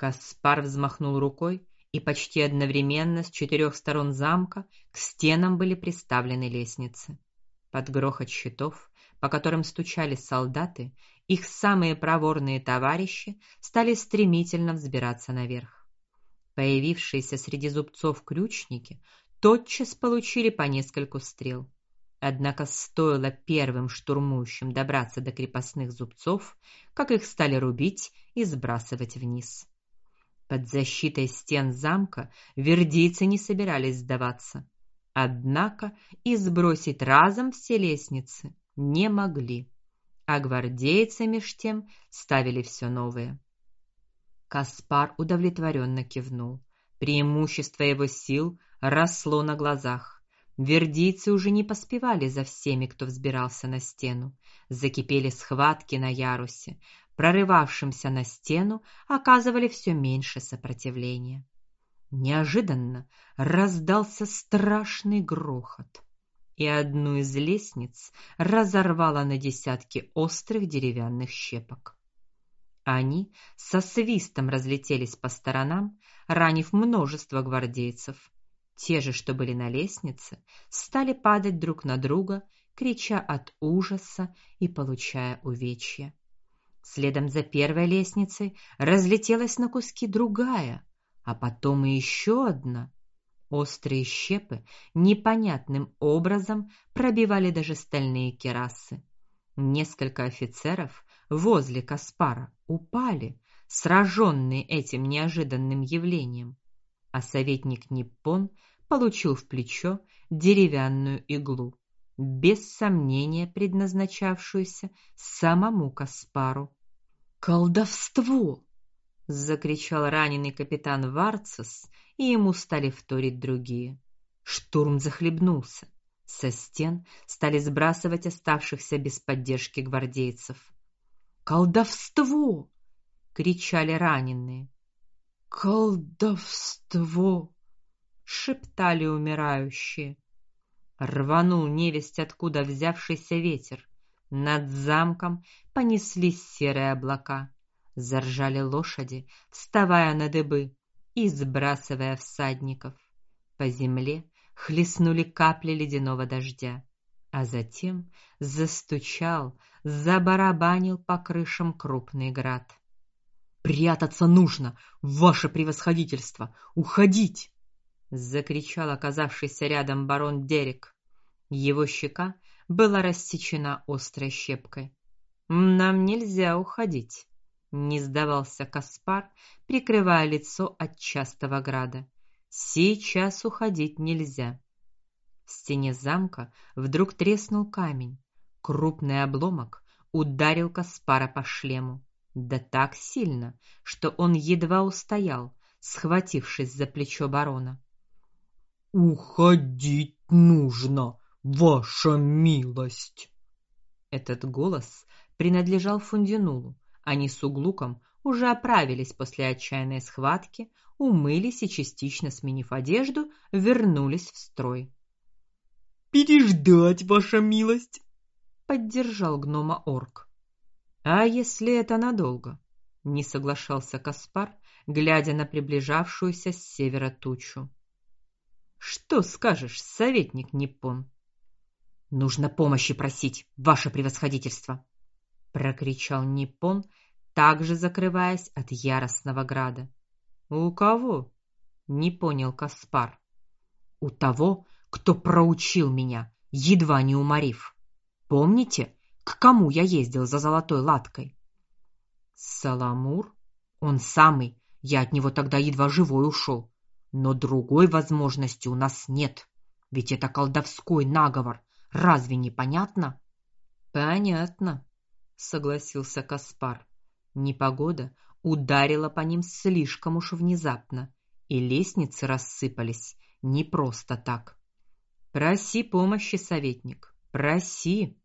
Каспар взмахнул рукой, и почти одновременно с четырех сторон замка к стенам были приставлены лестницы. Под грохот щитов, по которым стучали солдаты, их самые проворные товарищи стали стремительно взбираться наверх. Появившиеся среди зубцов крючники тотчас получили по нескольку стрел. Однако стоило первым штурмующим добраться до крепостных зубцов, как их стали рубить и сбрасывать вниз. Под защитой стен замка вердийцы не собирались сдаваться. Однако и сбросить разом все лестницы не могли. А гвардейцы меж тем ставили все новые. Каспар удовлетворенно кивнул. Преимущество его сил росло на глазах. Вердийцы уже не поспевали за всеми, кто взбирался на стену. Закипели схватки на ярусе прорывавшимся на стену, оказывали все меньше сопротивления. Неожиданно раздался страшный грохот, и одну из лестниц разорвало на десятки острых деревянных щепок. Они со свистом разлетелись по сторонам, ранив множество гвардейцев. Те же, что были на лестнице, стали падать друг на друга, крича от ужаса и получая увечья. Следом за первой лестницей разлетелась на куски другая, а потом и еще одна. Острые щепы непонятным образом пробивали даже стальные керасы. Несколько офицеров возле Каспара упали, сраженные этим неожиданным явлением, а советник Ниппон получил в плечо деревянную иглу без сомнения предназначавшуюся самому Каспару. Колдовство! закричал раненый капитан Варцис, и ему стали вторить другие. Штурм захлебнулся. Со стен стали сбрасывать оставшихся без поддержки гвардейцев. Колдовство! кричали раненые. Колдовство! шептали умирающие рванул невесть откуда взявшийся ветер. Над замком понеслись серые облака, заржали лошади, вставая на дыбы и сбрасывая всадников. По земле хлестнули капли ледяного дождя, а затем застучал, забарабанил по крышам крупный град. Прятаться нужно, ваше превосходительство, уходить закричал оказавшийся рядом барон Дерек. Его щека была рассечена острой щепкой. Нам нельзя уходить, не сдавался Каспар, прикрывая лицо от частого града. Сейчас уходить нельзя. В стене замка вдруг треснул камень. Крупный обломок ударил Каспара по шлему, да так сильно, что он едва устоял, схватившись за плечо барона. Уходить нужно, ваша милость. Этот голос принадлежал Фундинулу. Они с Углуком уже оправились после отчаянной схватки, умылись и частично сменив одежду, вернулись в строй. Переждать, ваша милость, поддержал гнома орк. А если это надолго? не соглашался Каспар, глядя на приближавшуюся с севера тучу. Что скажешь, советник Ниппон? Нужно помощи просить, ваше превосходительство, прокричал Ниппон, также закрываясь от яростного града. У кого? Не понял Каспар. У того, кто проучил меня, едва не уморив. Помните, к кому я ездил за золотой латкой? Саламур, он самый. Я от него тогда едва живой ушел. Но другой возможности у нас нет. Ведь это колдовской наговор. Разве не понятно? Понятно, согласился Каспар. Непогода ударила по ним слишком уж внезапно, и лестницы рассыпались не просто так. Проси помощи, советник, проси.